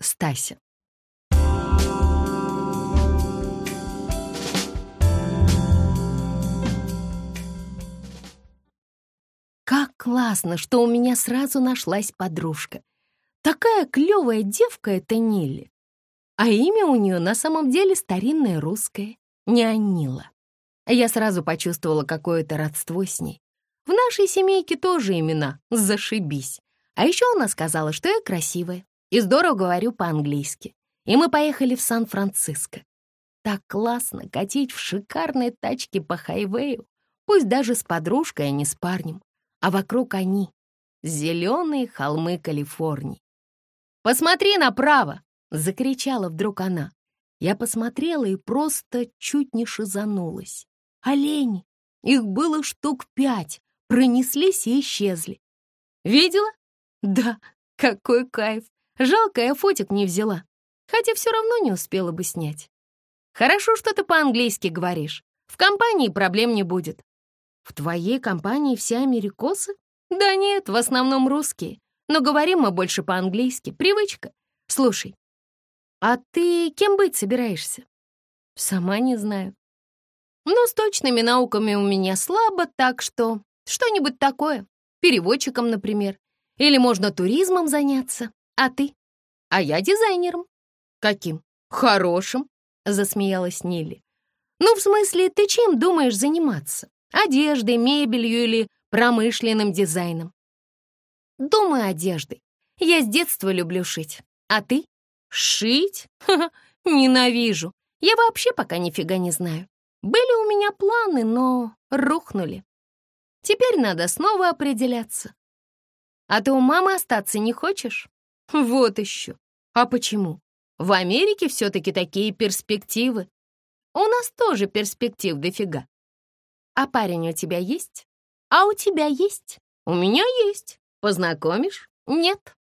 Стася. Как классно, что у меня сразу нашлась подружка. Такая клевая девка эта Нилли. А имя у нее на самом деле старинное русское, не Анила. Я сразу почувствовала какое-то родство с ней. В нашей семейке тоже имена «зашибись». А еще она сказала, что я красивая и здорово говорю по-английски. И мы поехали в Сан-Франциско. Так классно катить в шикарной тачке по хайвею, пусть даже с подружкой, а не с парнем. А вокруг они — зеленые холмы Калифорнии. «Посмотри направо!» — закричала вдруг она. Я посмотрела и просто чуть не шизанулась. Олени! Их было штук пять, пронеслись и исчезли. Видела? Да, какой кайф! Жалко, я фотик не взяла, хотя все равно не успела бы снять. Хорошо, что ты по-английски говоришь. В компании проблем не будет. В твоей компании все америкосы? Да нет, в основном русские. Но говорим мы больше по-английски. Привычка. Слушай, а ты кем быть собираешься? Сама не знаю. Ну, с точными науками у меня слабо, так что что-нибудь такое. Переводчиком, например. Или можно туризмом заняться. А ты? А я дизайнером. Каким? Хорошим, засмеялась Нилли. Ну, в смысле, ты чем думаешь заниматься? Одеждой, мебелью или промышленным дизайном? Думаю, одеждой. Я с детства люблю шить. А ты? Шить? Ха-ха, ненавижу. Я вообще пока нифига не знаю. Были у меня планы, но рухнули. Теперь надо снова определяться. А ты у мамы остаться не хочешь? Вот еще. А почему? В Америке все-таки такие перспективы. У нас тоже перспектив дофига. А парень у тебя есть? А у тебя есть? У меня есть. Познакомишь? Нет.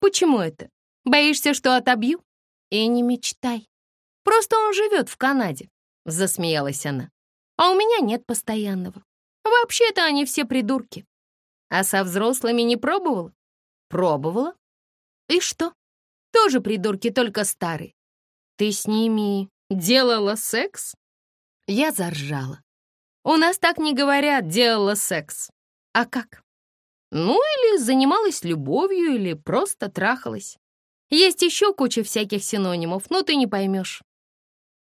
Почему это? Боишься, что отобью? И не мечтай. Просто он живет в Канаде, засмеялась она. А у меня нет постоянного. Вообще-то они все придурки. А со взрослыми не пробовала? Пробовала. И что? Тоже придурки, только старые. Ты с ними делала секс? Я заржала. У нас так не говорят «делала секс». А как? Ну, или занималась любовью, или просто трахалась. Есть еще куча всяких синонимов, но ты не поймешь.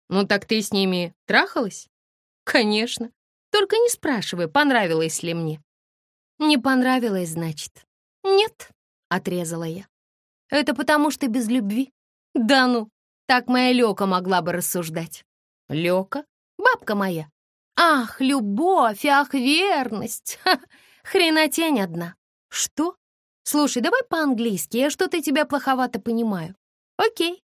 Ну так ты с ними трахалась? Конечно. Только не спрашивай, понравилось ли мне. Не понравилось, значит. Нет, отрезала я. Это потому что без любви? Да ну, так моя Лёка могла бы рассуждать. Лёка? Бабка моя. Ах, любовь, ах, верность. Ха, хренотень одна. Что? Слушай, давай по-английски, я что-то тебя плоховато понимаю. Окей.